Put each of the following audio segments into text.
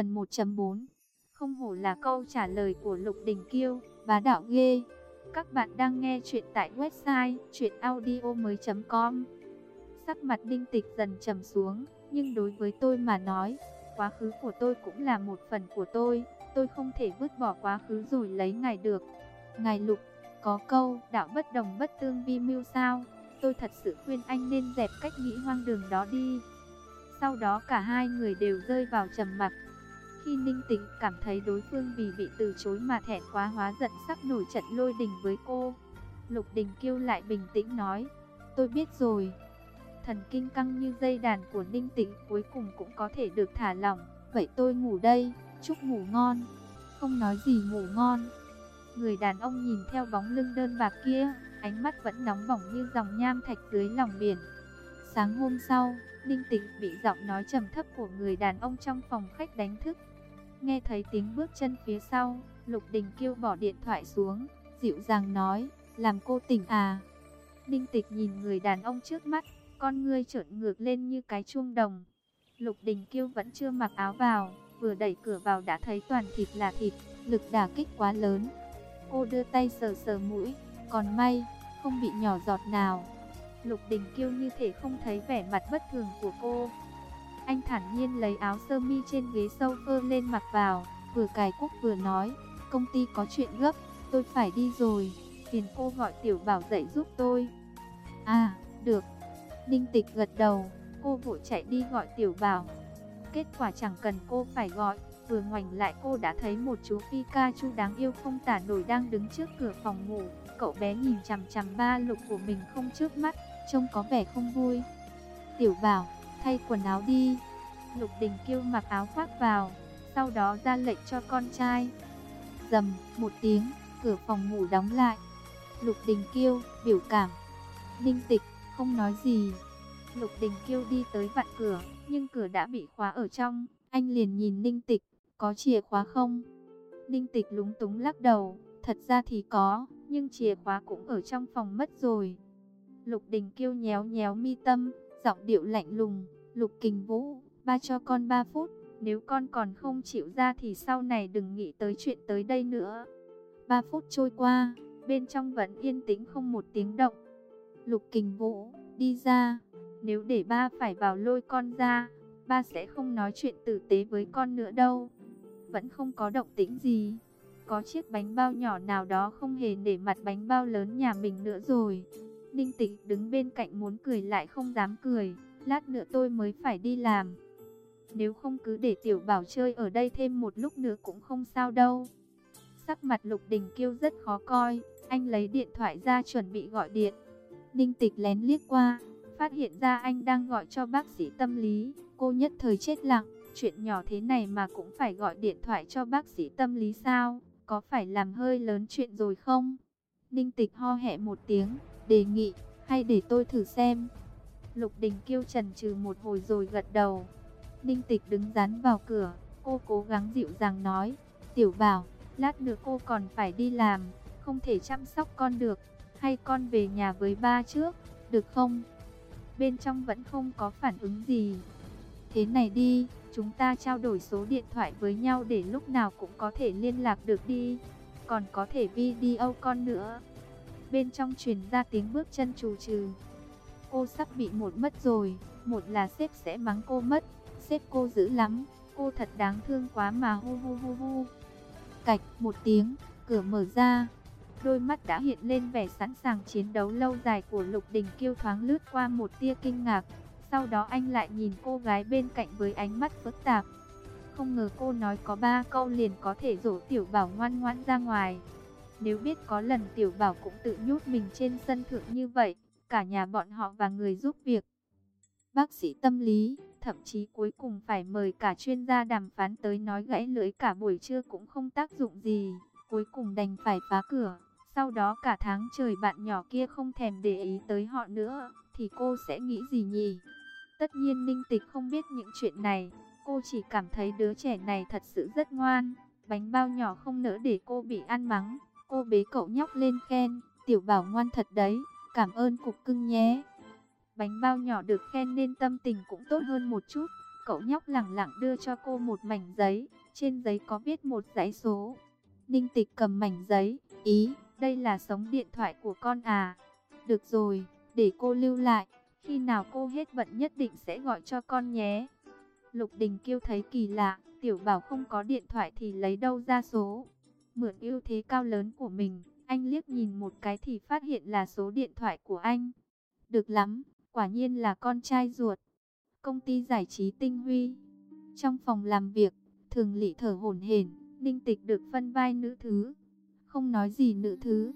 Phần 1.4 Không hổ là câu trả lời của Lục Đình Kiêu, bá đạo ghê. Các bạn đang nghe chuyện tại website chuyenaudio.com Sắc mặt đinh tịch dần trầm xuống, nhưng đối với tôi mà nói, quá khứ của tôi cũng là một phần của tôi. Tôi không thể vứt bỏ quá khứ rồi lấy ngài được. Ngài Lục, có câu, đạo bất đồng bất tương vi mưu sao? Tôi thật sự khuyên anh nên dẹp cách nghĩ hoang đường đó đi. Sau đó cả hai người đều rơi vào trầm mặc. Khi Ninh Tĩnh cảm thấy đối phương vì bị từ chối mà thẹn quá hóa giận sắp nổi trận lôi đình với cô. Lục Đình kêu lại bình tĩnh nói, tôi biết rồi. Thần kinh căng như dây đàn của Ninh Tĩnh cuối cùng cũng có thể được thả lỏng. Vậy tôi ngủ đây, chúc ngủ ngon. Không nói gì ngủ ngon. Người đàn ông nhìn theo bóng lưng đơn bạc kia, ánh mắt vẫn nóng bỏng như dòng nham thạch dưới lòng biển. Sáng hôm sau, Ninh Tĩnh bị giọng nói trầm thấp của người đàn ông trong phòng khách đánh thức. Nghe thấy tiếng bước chân phía sau, Lục Đình Kiêu bỏ điện thoại xuống, dịu dàng nói, làm cô tỉnh à. Ninh Tịch nhìn người đàn ông trước mắt, con ngươi trợn ngược lên như cái chuông đồng. Lục Đình Kiêu vẫn chưa mặc áo vào, vừa đẩy cửa vào đã thấy toàn thịt là thịt, lực đả kích quá lớn. Cô đưa tay sờ sờ mũi, còn may, không bị nhỏ giọt nào. Lục Đình Kiêu như thể không thấy vẻ mặt bất thường của cô. Anh thản nhiên lấy áo sơ mi trên ghế sofa lên mặc vào, vừa cài cúc vừa nói, công ty có chuyện gấp, tôi phải đi rồi, phiền cô gọi tiểu bảo dậy giúp tôi. À, được. Ninh Tịch gật đầu, cô vội chạy đi gọi tiểu bảo. Kết quả chẳng cần cô phải gọi, vừa ngoảnh lại cô đã thấy một chú Pikachu đáng yêu không tả nổi đang đứng trước cửa phòng ngủ. Cậu bé nhìn chằm chằm ba lục của mình không trước mắt, trông có vẻ không vui. Tiểu bảo, thay quần áo đi. Lục Đình Kiêu mặc áo khoác vào, sau đó ra lệnh cho con trai. Dầm, một tiếng, cửa phòng ngủ đóng lại. Lục Đình Kiêu biểu cảm. Ninh tịch, không nói gì. Lục Đình Kiêu đi tới vặn cửa, nhưng cửa đã bị khóa ở trong. Anh liền nhìn Ninh tịch, có chìa khóa không? Ninh tịch lúng túng lắc đầu, thật ra thì có, nhưng chìa khóa cũng ở trong phòng mất rồi. Lục Đình Kiêu nhéo nhéo mi tâm, giọng điệu lạnh lùng, Lục Kình Vũ, ba cho con ba phút, nếu con còn không chịu ra thì sau này đừng nghĩ tới chuyện tới đây nữa. ba phút trôi qua, bên trong vẫn yên tĩnh không một tiếng động. Lục Kình Vũ, đi ra, nếu để ba phải vào lôi con ra, ba sẽ không nói chuyện tử tế với con nữa đâu. Vẫn không có động tĩnh gì. Có chiếc bánh bao nhỏ nào đó không hề để mặt bánh bao lớn nhà mình nữa rồi. Ninh Tịch đứng bên cạnh muốn cười lại không dám cười, lát nữa tôi mới phải đi làm. Nếu không cứ để Tiểu Bảo chơi ở đây thêm một lúc nữa cũng không sao đâu. Sắc mặt Lục Đình Kiêu rất khó coi, anh lấy điện thoại ra chuẩn bị gọi điện. Ninh Tịch lén liếc qua, phát hiện ra anh đang gọi cho bác sĩ tâm lý. Cô nhất thời chết lặng, chuyện nhỏ thế này mà cũng phải gọi điện thoại cho bác sĩ tâm lý sao? Có phải làm hơi lớn chuyện rồi không? Ninh Tịch ho hẹ một tiếng, đề nghị, hay để tôi thử xem. Lục Đình Kiêu trần trừ một hồi rồi gật đầu. Ninh Tịch đứng dán vào cửa, cô cố gắng dịu dàng nói, tiểu bảo, lát nữa cô còn phải đi làm, không thể chăm sóc con được, hay con về nhà với ba trước, được không? Bên trong vẫn không có phản ứng gì. Thế này đi, chúng ta trao đổi số điện thoại với nhau để lúc nào cũng có thể liên lạc được đi, còn có thể video con nữa bên trong truyền ra tiếng bước chân trù trừ. Cô sắp bị một mất rồi, một là sếp sẽ mắng cô mất, sếp cô dữ lắm, cô thật đáng thương quá mà hu hu hu hu. Cạch một tiếng, cửa mở ra, đôi mắt đã hiện lên vẻ sẵn sàng chiến đấu lâu dài của Lục Đình Kiêu thoáng lướt qua một tia kinh ngạc. Sau đó anh lại nhìn cô gái bên cạnh với ánh mắt phức tạp. Không ngờ cô nói có ba câu liền có thể dỗ tiểu bảo ngoan ngoãn ra ngoài. Nếu biết có lần tiểu bảo cũng tự nhốt mình trên sân thượng như vậy, cả nhà bọn họ và người giúp việc. Bác sĩ tâm lý, thậm chí cuối cùng phải mời cả chuyên gia đàm phán tới nói gãy lưỡi cả buổi trưa cũng không tác dụng gì. Cuối cùng đành phải phá cửa. Sau đó cả tháng trời bạn nhỏ kia không thèm để ý tới họ nữa, thì cô sẽ nghĩ gì nhỉ? Tất nhiên Ninh Tịch không biết những chuyện này, cô chỉ cảm thấy đứa trẻ này thật sự rất ngoan. Bánh bao nhỏ không nỡ để cô bị ăn mắng, Cô bế cậu nhóc lên khen, tiểu bảo ngoan thật đấy, cảm ơn cục cưng nhé. Bánh bao nhỏ được khen nên tâm tình cũng tốt hơn một chút, cậu nhóc lẳng lặng đưa cho cô một mảnh giấy, trên giấy có viết một dãy số. Ninh tịch cầm mảnh giấy, ý, đây là sống điện thoại của con à. Được rồi, để cô lưu lại, khi nào cô hết bận nhất định sẽ gọi cho con nhé. Lục Đình Kiêu thấy kỳ lạ, tiểu bảo không có điện thoại thì lấy đâu ra số. Mượn ưu thế cao lớn của mình, anh liếc nhìn một cái thì phát hiện là số điện thoại của anh. Được lắm, quả nhiên là con trai ruột. Công ty giải trí Tinh Huy. Trong phòng làm việc, thường lị thở hổn hển, Ninh Tịch được phân vai nữ thứ. Không nói gì nữ thứ.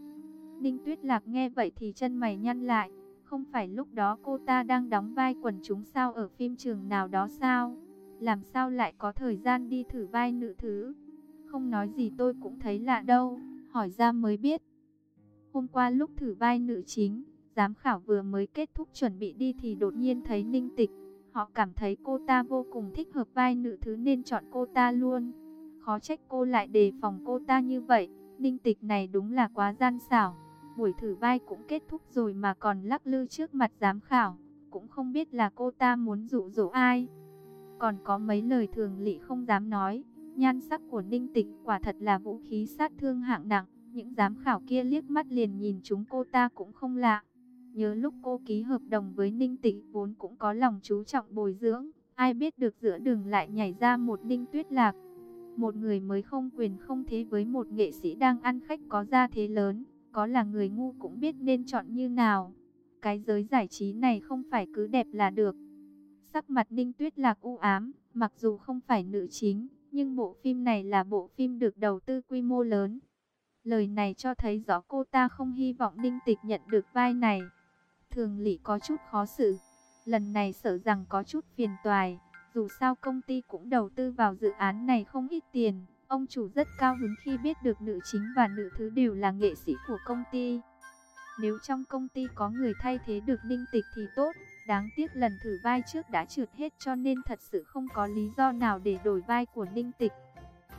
Ninh Tuyết Lạc nghe vậy thì chân mày nhăn lại. Không phải lúc đó cô ta đang đóng vai quần chúng sao ở phim trường nào đó sao? Làm sao lại có thời gian đi thử vai nữ thứ? Không nói gì tôi cũng thấy lạ đâu, hỏi ra mới biết. Hôm qua lúc thử vai nữ chính, giám khảo vừa mới kết thúc chuẩn bị đi thì đột nhiên thấy ninh tịch. Họ cảm thấy cô ta vô cùng thích hợp vai nữ thứ nên chọn cô ta luôn. Khó trách cô lại đề phòng cô ta như vậy, ninh tịch này đúng là quá gian xảo. Buổi thử vai cũng kết thúc rồi mà còn lắc lư trước mặt giám khảo, cũng không biết là cô ta muốn dụ dỗ ai. Còn có mấy lời thường lị không dám nói, nhan sắc của ninh tịch quả thật là vũ khí sát thương hạng nặng. Những giám khảo kia liếc mắt liền nhìn chúng cô ta cũng không lạ. Nhớ lúc cô ký hợp đồng với Ninh Tịch vốn cũng có lòng chú trọng bồi dưỡng, ai biết được giữa đường lại nhảy ra một Ninh Tuyết Lạc. Một người mới không quyền không thế với một nghệ sĩ đang ăn khách có gia thế lớn, có là người ngu cũng biết nên chọn như nào. Cái giới giải trí này không phải cứ đẹp là được. Sắc mặt Ninh Tuyết Lạc u ám, mặc dù không phải nữ chính, nhưng bộ phim này là bộ phim được đầu tư quy mô lớn. Lời này cho thấy rõ cô ta không hy vọng Ninh Tịch nhận được vai này. Thường Lý có chút khó xử. Lần này sợ rằng có chút phiền toài. Dù sao công ty cũng đầu tư vào dự án này không ít tiền. Ông chủ rất cao hứng khi biết được nữ chính và nữ thứ đều là nghệ sĩ của công ty. Nếu trong công ty có người thay thế được Ninh Tịch thì tốt. Đáng tiếc lần thử vai trước đã trượt hết cho nên thật sự không có lý do nào để đổi vai của Ninh Tịch.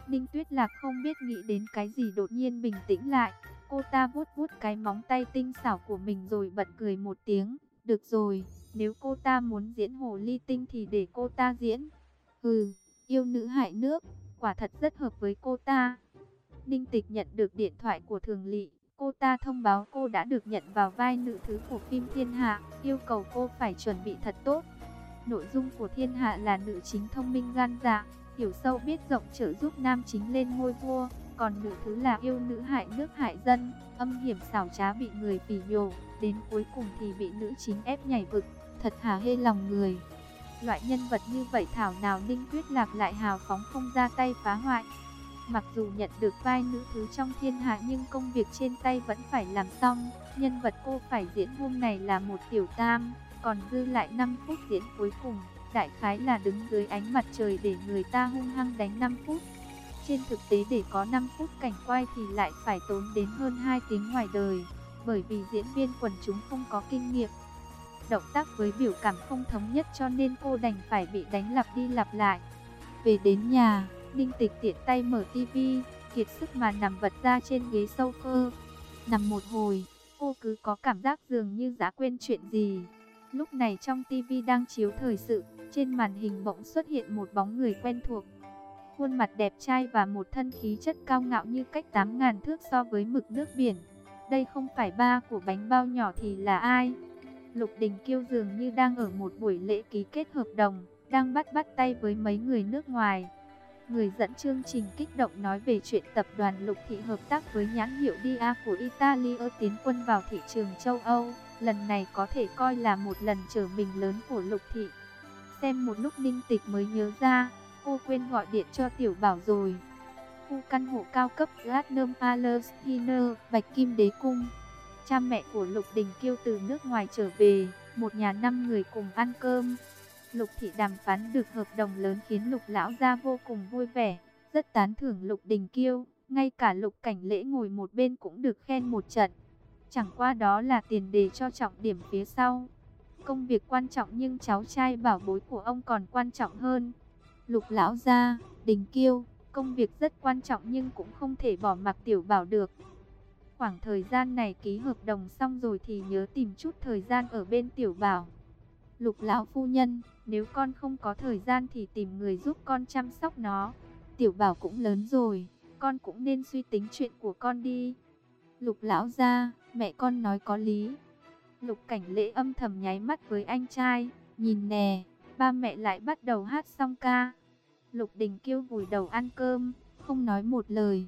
Ninh Tuyết Lạc không biết nghĩ đến cái gì đột nhiên bình tĩnh lại. Cô ta vuốt vuốt cái móng tay tinh xảo của mình rồi bật cười một tiếng. Được rồi, nếu cô ta muốn diễn hồ ly tinh thì để cô ta diễn. Hừ, yêu nữ hại nước, quả thật rất hợp với cô ta. Ninh Tịch nhận được điện thoại của Thường Lị. Cô ta thông báo cô đã được nhận vào vai nữ thứ của phim Thiên Hạ, yêu cầu cô phải chuẩn bị thật tốt. Nội dung của Thiên Hạ là nữ chính thông minh gan dạ, hiểu sâu biết rộng trợ giúp nam chính lên ngôi vua, còn nữ thứ là yêu nữ hại nước hại dân, âm hiểm xảo trá bị người phỉ nhổ, đến cuối cùng thì bị nữ chính ép nhảy vực, thật hà hê lòng người. Loại nhân vật như vậy thảo nào Ninh Tuyết Lạc lại hào phóng không ra tay phá hoại. Mặc dù nhận được vai nữ thứ trong thiên hạ nhưng công việc trên tay vẫn phải làm xong. Nhân vật cô phải diễn hôm này là một tiểu tam, còn dư lại 5 phút diễn cuối cùng đại khái là đứng dưới ánh mặt trời để người ta hung hăng đánh 5 phút. Trên thực tế để có 5 phút cảnh quay thì lại phải tốn đến hơn 2 tiếng ngoài đời, bởi vì diễn viên quần chúng không có kinh nghiệm. Động tác với biểu cảm không thống nhất cho nên cô đành phải bị đánh lặp đi lặp lại. Về đến nhà, Ninh Tịch tiện tay mở tivi, kiệt sức mà nằm vật ra trên ghế sofa. Nằm một hồi, cô cứ có cảm giác dường như đã quên chuyện gì. Lúc này trong tivi đang chiếu thời sự, trên màn hình bỗng xuất hiện một bóng người quen thuộc. Khuôn mặt đẹp trai và một thân khí chất cao ngạo như cách 8.000 thước so với mực nước biển. Đây không phải ba của bánh bao nhỏ thì là ai? Lục Đình Kiêu dường như đang ở một buổi lễ ký kết hợp đồng, đang bắt bắt tay với mấy người nước ngoài. Người dẫn chương trình kích động nói về chuyện tập đoàn Lục Thị hợp tác với nhãn hiệu Dia của Italia tiến quân vào thị trường châu Âu. Lần này có thể coi là một lần trở mình lớn của Lục Thị. Xem một lúc ninh tịch mới nhớ ra, cô quên gọi điện cho tiểu bảo rồi. Khu căn hộ cao cấp Platinum Palace Bạch Kim Đế Cung. Cha mẹ của Lục Đình Kiêu từ nước ngoài trở về, một nhà năm người cùng ăn cơm. Lục Thị đàm phán được hợp đồng lớn khiến Lục Lão gia vô cùng vui vẻ, rất tán thưởng Lục Đình Kiêu. Ngay cả Lục Cảnh Lễ ngồi một bên cũng được khen một trận. Chẳng qua đó là tiền đề cho trọng điểm phía sau. Công việc quan trọng nhưng cháu trai bảo bối của ông còn quan trọng hơn. Lục lão gia, đình kiêu, công việc rất quan trọng nhưng cũng không thể bỏ mặc tiểu bảo được. Khoảng thời gian này ký hợp đồng xong rồi thì nhớ tìm chút thời gian ở bên tiểu bảo. Lục lão phu nhân, nếu con không có thời gian thì tìm người giúp con chăm sóc nó. Tiểu bảo cũng lớn rồi, con cũng nên suy tính chuyện của con đi. Lục lão ra, mẹ con nói có lý. Lục cảnh lễ âm thầm nháy mắt với anh trai, nhìn nè, ba mẹ lại bắt đầu hát song ca. Lục đình kêu vùi đầu ăn cơm, không nói một lời.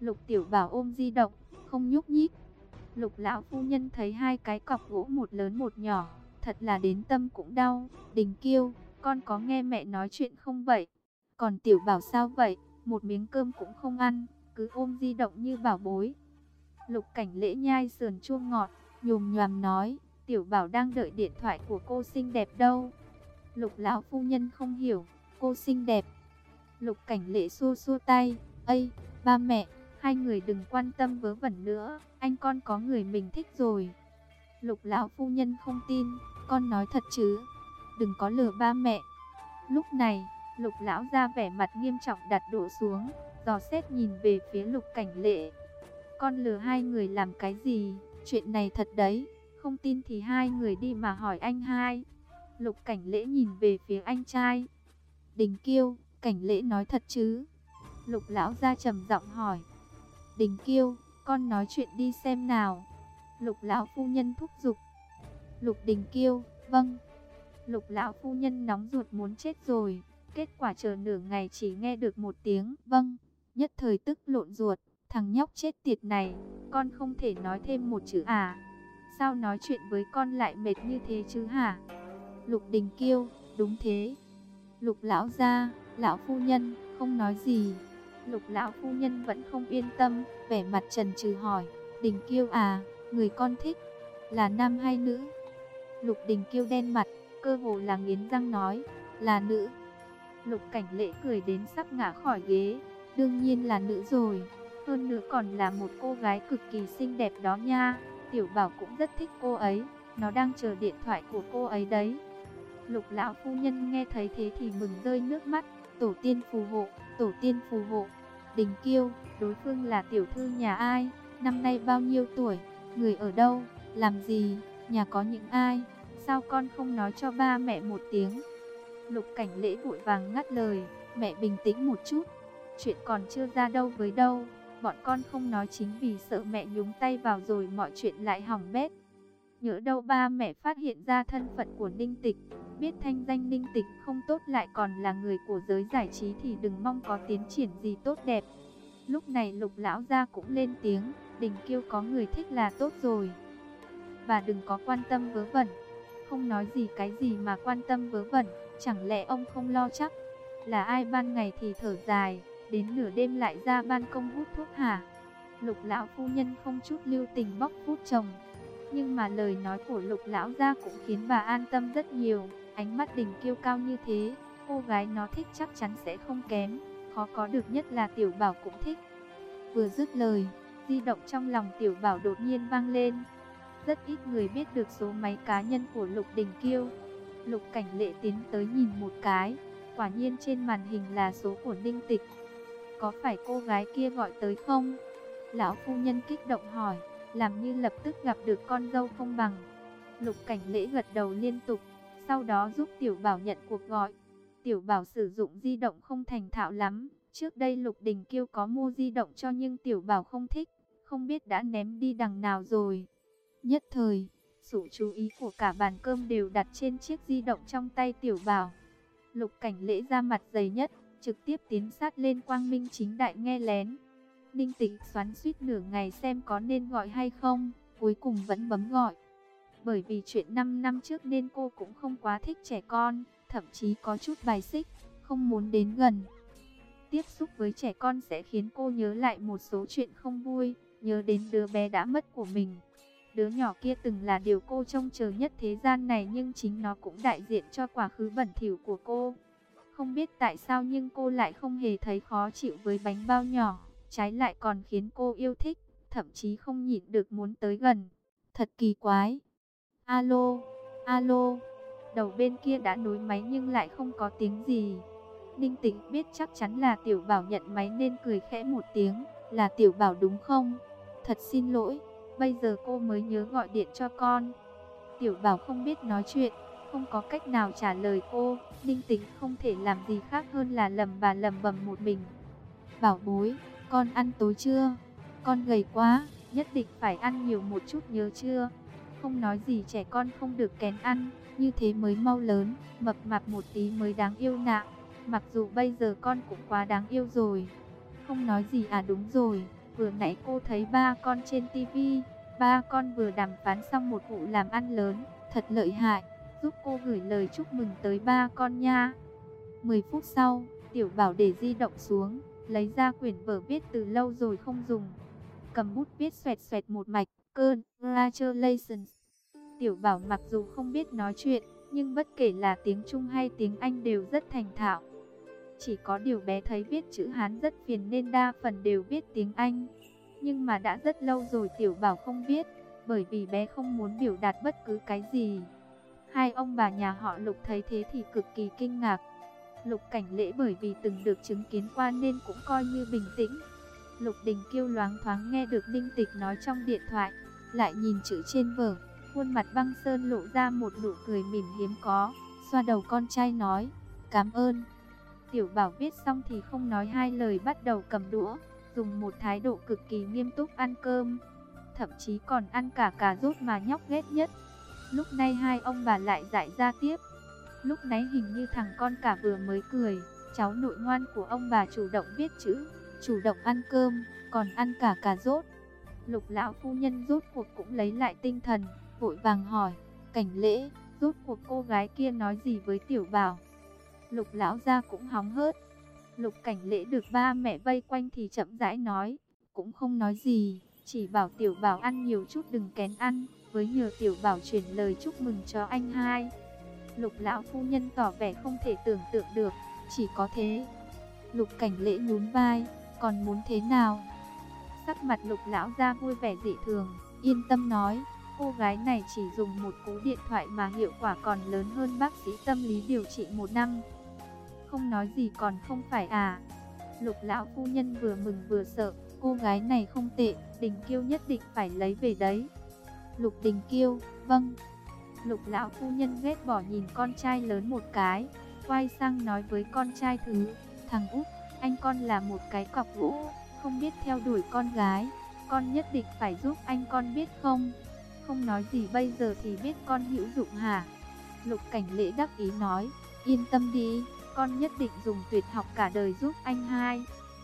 Lục tiểu bảo ôm di động, không nhúc nhích. Lục lão phu nhân thấy hai cái cọc gỗ một lớn một nhỏ, thật là đến tâm cũng đau. Đình kiêu, con có nghe mẹ nói chuyện không vậy? Còn tiểu bảo sao vậy? Một miếng cơm cũng không ăn, cứ ôm di động như bảo bối. Lục cảnh lễ nhai sườn chua ngọt, nhồm nhòm nói, tiểu bảo đang đợi điện thoại của cô xinh đẹp đâu. Lục lão phu nhân không hiểu, cô xinh đẹp. Lục cảnh lễ xua xua tay, ây, ba mẹ, hai người đừng quan tâm vớ vẩn nữa, anh con có người mình thích rồi. Lục lão phu nhân không tin, con nói thật chứ, đừng có lừa ba mẹ. Lúc này, lục lão ra vẻ mặt nghiêm trọng đặt đổ xuống, dò xét nhìn về phía lục cảnh lệ. Con lừa hai người làm cái gì, chuyện này thật đấy, không tin thì hai người đi mà hỏi anh hai. Lục cảnh lễ nhìn về phía anh trai. Đình kiêu, cảnh lễ nói thật chứ? Lục lão ra trầm giọng hỏi. Đình kiêu, con nói chuyện đi xem nào. Lục lão phu nhân thúc giục. Lục đình kiêu, vâng. Lục lão phu nhân nóng ruột muốn chết rồi. Kết quả chờ nửa ngày chỉ nghe được một tiếng vâng. Nhất thời tức lộn ruột. Thằng nhóc chết tiệt này, con không thể nói thêm một chữ à. Sao nói chuyện với con lại mệt như thế chứ hả? Lục đình kiêu, đúng thế. Lục lão gia, lão phu nhân, không nói gì. Lục lão phu nhân vẫn không yên tâm, vẻ mặt trần trừ hỏi, Đình Kiêu à, người con thích, là nam hay nữ? Lục Đình Kiêu đen mặt, cơ hồ là nghiến răng nói, là nữ. Lục Cảnh Lễ cười đến sắp ngã khỏi ghế, đương nhiên là nữ rồi, hơn nữa còn là một cô gái cực kỳ xinh đẹp đó nha. Tiểu Bảo cũng rất thích cô ấy, nó đang chờ điện thoại của cô ấy đấy. Lục lão phu nhân nghe thấy thế thì mừng rơi nước mắt, tổ tiên phù hộ, tổ tiên phù hộ. Đình Kiêu, đối phương là tiểu thư nhà ai, năm nay bao nhiêu tuổi, người ở đâu, làm gì, nhà có những ai, sao con không nói cho ba mẹ một tiếng. Lục cảnh lễ vội vàng ngắt lời, mẹ bình tĩnh một chút, chuyện còn chưa ra đâu với đâu, bọn con không nói chính vì sợ mẹ nhúng tay vào rồi mọi chuyện lại hỏng bét. Nhớ đâu ba mẹ phát hiện ra thân phận của Ninh Tịch, biết thanh danh Ninh Tịch không tốt lại còn là người của giới giải trí thì đừng mong có tiến triển gì tốt đẹp. Lúc này lục lão gia cũng lên tiếng, đình kiêu có người thích là tốt rồi. Và đừng có quan tâm vớ vẩn, không nói gì cái gì mà quan tâm vớ vẩn, chẳng lẽ ông không lo chắc, là ai ban ngày thì thở dài, đến nửa đêm lại ra ban công hút thuốc hả? Lục lão phu nhân không chút lưu tình bóc phút chồng, nhưng mà lời nói của lục lão gia cũng khiến bà an tâm rất nhiều. Ánh mắt đình kiêu cao như thế, cô gái nó thích chắc chắn sẽ không kém. Khó có được nhất là tiểu bảo cũng thích. Vừa dứt lời, di động trong lòng tiểu bảo đột nhiên vang lên. Rất ít người biết được số máy cá nhân của lục đình kiêu. Lục cảnh lệ tiến tới nhìn một cái. Quả nhiên trên màn hình là số của Ninh Tịch. Có phải cô gái kia gọi tới không? Lão phu nhân kích động hỏi làm như lập tức gặp được con dâu không bằng. Lục cảnh lễ gật đầu liên tục, sau đó giúp tiểu bảo nhận cuộc gọi. Tiểu bảo sử dụng di động không thành thạo lắm, trước đây Lục Đình Kiêu có mua di động cho nhưng tiểu bảo không thích, không biết đã ném đi đằng nào rồi. Nhất thời, sự chú ý của cả bàn cơm đều đặt trên chiếc di động trong tay tiểu bảo. Lục cảnh lễ ra mặt dày nhất, trực tiếp tiến sát lên quang minh chính đại nghe lén. Ninh tĩnh xoắn suýt nửa ngày xem có nên gọi hay không, cuối cùng vẫn bấm gọi. Bởi vì chuyện 5 năm trước nên cô cũng không quá thích trẻ con, thậm chí có chút bài xích, không muốn đến gần. Tiếp xúc với trẻ con sẽ khiến cô nhớ lại một số chuyện không vui, nhớ đến đứa bé đã mất của mình. Đứa nhỏ kia từng là điều cô trông chờ nhất thế gian này nhưng chính nó cũng đại diện cho quá khứ bẩn thỉu của cô. Không biết tại sao nhưng cô lại không hề thấy khó chịu với bánh bao nhỏ trái lại còn khiến cô yêu thích, thậm chí không nhịn được muốn tới gần. Thật kỳ quái. Alo, alo, đầu bên kia đã nối máy nhưng lại không có tiếng gì. Ninh tĩnh biết chắc chắn là tiểu bảo nhận máy nên cười khẽ một tiếng, là tiểu bảo đúng không? Thật xin lỗi, bây giờ cô mới nhớ gọi điện cho con. Tiểu bảo không biết nói chuyện, không có cách nào trả lời cô, Ninh tính không thể làm gì khác hơn là lầm bà lầm bầm một mình. Bảo bối, con ăn tối chưa? Con gầy quá, nhất định phải ăn nhiều một chút nhớ chưa? Không nói gì trẻ con không được kén ăn, như thế mới mau lớn, mập mạp một tí mới đáng yêu nạ. Mặc dù bây giờ con cũng quá đáng yêu rồi. Không nói gì à đúng rồi, vừa nãy cô thấy ba con trên tivi, ba con vừa đàm phán xong một vụ làm ăn lớn, thật lợi hại, giúp cô gửi lời chúc mừng tới ba con nha. 10 phút sau, tiểu bảo để di động xuống, lấy ra quyển vở viết từ lâu rồi không dùng. Cầm bút viết xoẹt xoẹt một mạch, cơn congratulations. Tiểu bảo mặc dù không biết nói chuyện, nhưng bất kể là tiếng Trung hay tiếng Anh đều rất thành thạo. Chỉ có điều bé thấy viết chữ Hán rất phiền nên đa phần đều viết tiếng Anh. Nhưng mà đã rất lâu rồi tiểu bảo không viết, bởi vì bé không muốn biểu đạt bất cứ cái gì. Hai ông bà nhà họ Lục thấy thế thì cực kỳ kinh ngạc. Lục cảnh lễ bởi vì từng được chứng kiến qua nên cũng coi như bình tĩnh. Lục đình kêu loáng thoáng nghe được Ninh Tịch nói trong điện thoại, lại nhìn chữ trên vở, khuôn mặt băng sơn lộ ra một nụ cười mỉm hiếm có, xoa đầu con trai nói, cảm ơn. Tiểu bảo viết xong thì không nói hai lời bắt đầu cầm đũa, dùng một thái độ cực kỳ nghiêm túc ăn cơm. Thậm chí còn ăn cả cà rốt mà nhóc ghét nhất. Lúc này hai ông bà lại dạy ra tiếp. Lúc nãy hình như thằng con cả vừa mới cười, cháu nội ngoan của ông bà chủ động viết chữ, chủ động ăn cơm, còn ăn cả cà rốt. Lục lão phu nhân rốt cuộc cũng lấy lại tinh thần, vội vàng hỏi, cảnh lễ, rốt cuộc cô gái kia nói gì với tiểu bảo. Lục lão ra cũng hóng hớt. Lục cảnh lễ được ba mẹ vây quanh thì chậm rãi nói, cũng không nói gì, chỉ bảo tiểu bảo ăn nhiều chút đừng kén ăn, với nhờ tiểu bảo truyền lời chúc mừng cho anh hai. Lục lão phu nhân tỏ vẻ không thể tưởng tượng được, chỉ có thế. Lục cảnh lễ nhún vai, còn muốn thế nào? Sắc mặt lục lão ra vui vẻ dị thường, yên tâm nói, cô gái này chỉ dùng một cú điện thoại mà hiệu quả còn lớn hơn bác sĩ tâm lý điều trị một năm. Không nói gì còn không phải à? Lục lão phu nhân vừa mừng vừa sợ, cô gái này không tệ, Đình Kiêu nhất định phải lấy về đấy. Lục Đình Kiêu, vâng. Lục lão phu nhân ghét bỏ nhìn con trai lớn một cái, quay sang nói với con trai thứ, thằng út, anh con là một cái cọc gỗ, không biết theo đuổi con gái, con nhất định phải giúp anh con biết không? Không nói gì bây giờ thì biết con hữu dụng hả? Lục cảnh lễ đắc ý nói, yên tâm đi, con nhất định dùng tuyệt học cả đời giúp anh hai.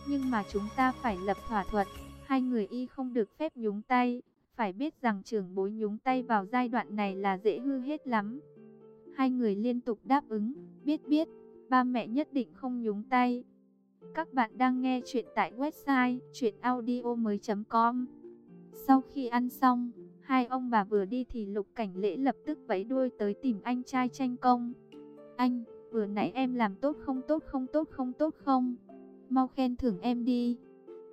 Nhưng mà chúng ta phải lập thỏa thuận, hai người y không được phép nhúng tay. Phải biết rằng trưởng bối nhúng tay vào giai đoạn này là dễ hư hết lắm. Hai người liên tục đáp ứng, biết biết, ba mẹ nhất định không nhúng tay. Các bạn đang nghe chuyện tại website chuyenaudio.com Sau khi ăn xong, hai ông bà vừa đi thì lục cảnh lễ lập tức vẫy đuôi tới tìm anh trai tranh công. Anh, vừa nãy em làm tốt không tốt không tốt không tốt không? Mau khen thưởng em đi.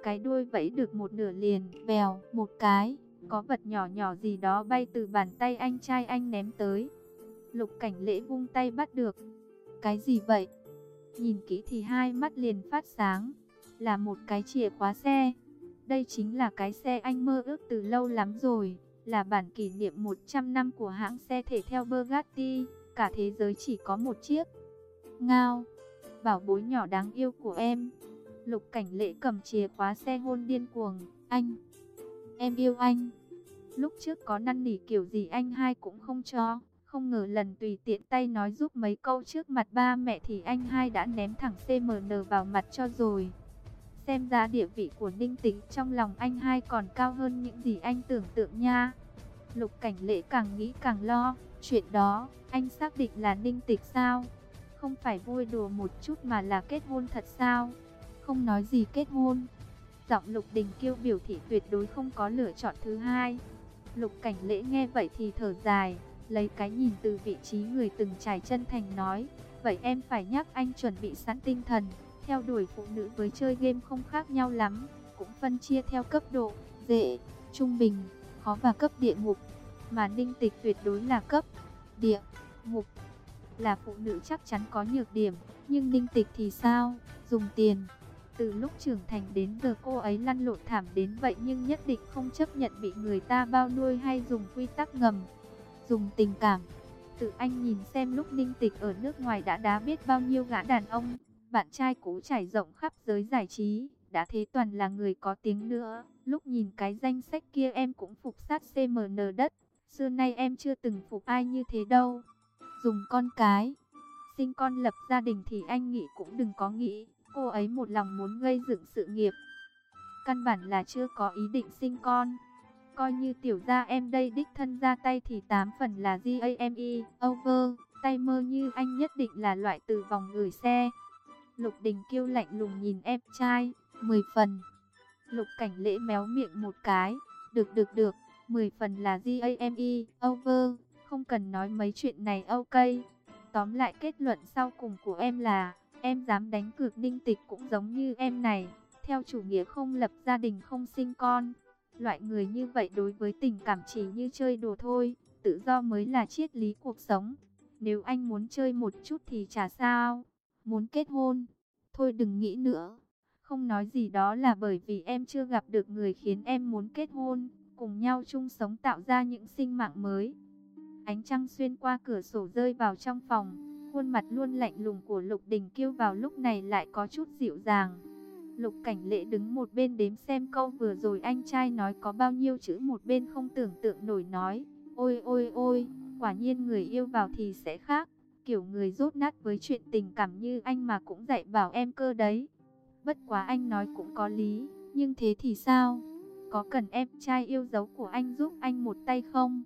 Cái đuôi vẫy được một nửa liền, bèo, một cái, có vật nhỏ nhỏ gì đó bay từ bàn tay anh trai anh ném tới. Lục cảnh lễ vung tay bắt được. Cái gì vậy? Nhìn kỹ thì hai mắt liền phát sáng. Là một cái chìa khóa xe. Đây chính là cái xe anh mơ ước từ lâu lắm rồi. Là bản kỷ niệm 100 năm của hãng xe thể theo Bugatti. Cả thế giới chỉ có một chiếc. Ngao, bảo bối nhỏ đáng yêu của em. Lục cảnh lễ cầm chìa khóa xe hôn điên cuồng. Anh, em yêu anh. Lúc trước có năn nỉ kiểu gì anh hai cũng không cho. Không ngờ lần tùy tiện tay nói giúp mấy câu trước mặt ba mẹ thì anh hai đã ném thẳng CMN vào mặt cho rồi. Xem ra địa vị của Ninh Tính trong lòng anh hai còn cao hơn những gì anh tưởng tượng nha. Lục cảnh lễ càng nghĩ càng lo. Chuyện đó, anh xác định là Ninh Tịch sao? Không phải vui đùa một chút mà là kết hôn thật sao? Không nói gì kết hôn. Giọng Lục Đình Kiêu biểu thị tuyệt đối không có lựa chọn thứ hai. Lục Cảnh Lễ nghe vậy thì thở dài, lấy cái nhìn từ vị trí người từng trải chân thành nói, vậy em phải nhắc anh chuẩn bị sẵn tinh thần, theo đuổi phụ nữ với chơi game không khác nhau lắm, cũng phân chia theo cấp độ, dễ, trung bình, khó và cấp địa ngục, mà ninh tịch tuyệt đối là cấp địa ngục. Là phụ nữ chắc chắn có nhược điểm, nhưng ninh tịch thì sao, dùng tiền. Từ lúc trưởng thành đến giờ cô ấy lăn lộn thảm đến vậy nhưng nhất định không chấp nhận bị người ta bao nuôi hay dùng quy tắc ngầm dùng tình cảm. Tự anh nhìn xem lúc ninh tịch ở nước ngoài đã đá biết bao nhiêu gã đàn ông. Bạn trai cũ trải rộng khắp giới giải trí, đã thế toàn là người có tiếng nữa. Lúc nhìn cái danh sách kia em cũng phục sát CMN đất. Xưa nay em chưa từng phục ai như thế đâu. Dùng con cái, sinh con lập gia đình thì anh nghĩ cũng đừng có nghĩ. Cô ấy một lòng muốn gây dựng sự nghiệp. Căn bản là chưa có ý định sinh con. Coi như tiểu gia em đây đích thân ra tay thì tám phần là GAME, over. Tay mơ như anh nhất định là loại từ vòng gửi xe. Lục Đình Kiêu lạnh lùng nhìn em trai, 10 phần. Lục Cảnh Lễ méo miệng một cái, được được được, 10 phần là GAME, over, không cần nói mấy chuyện này ok. Tóm lại kết luận sau cùng của em là, em dám đánh cược ninh tịch cũng giống như em này, theo chủ nghĩa không lập gia đình không sinh con. Loại người như vậy đối với tình cảm chỉ như chơi đồ thôi, tự do mới là triết lý cuộc sống. Nếu anh muốn chơi một chút thì chả sao, muốn kết hôn, thôi đừng nghĩ nữa. Không nói gì đó là bởi vì em chưa gặp được người khiến em muốn kết hôn, cùng nhau chung sống tạo ra những sinh mạng mới. Ánh trăng xuyên qua cửa sổ rơi vào trong phòng, khuôn mặt luôn lạnh lùng của Lục Đình Kiêu vào lúc này lại có chút dịu dàng. Lục Cảnh Lệ đứng một bên đếm xem câu vừa rồi anh trai nói có bao nhiêu chữ một bên không tưởng tượng nổi nói. Ôi ôi ôi, quả nhiên người yêu vào thì sẽ khác. Kiểu người rốt nát với chuyện tình cảm như anh mà cũng dạy bảo em cơ đấy. Bất quá anh nói cũng có lý, nhưng thế thì sao? Có cần em trai yêu dấu của anh giúp anh một tay không?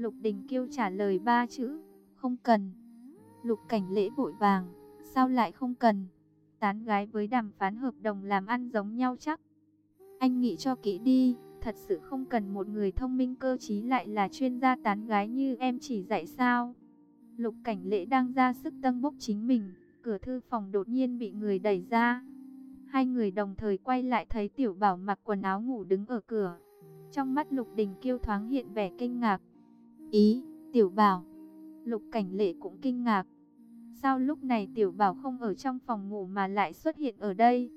Lục Đình Kiêu trả lời ba chữ, không cần. Lục Cảnh Lễ vội vàng, sao lại không cần? Tán gái với đàm phán hợp đồng làm ăn giống nhau chắc. Anh nghĩ cho kỹ đi, thật sự không cần một người thông minh cơ trí lại là chuyên gia tán gái như em chỉ dạy sao. Lục cảnh lễ đang ra sức tăng bốc chính mình, cửa thư phòng đột nhiên bị người đẩy ra. Hai người đồng thời quay lại thấy tiểu bảo mặc quần áo ngủ đứng ở cửa. Trong mắt lục đình kiêu thoáng hiện vẻ kinh ngạc. Ý, tiểu bảo. Lục cảnh lệ cũng kinh ngạc. Sao lúc này tiểu bảo không ở trong phòng ngủ mà lại xuất hiện ở đây?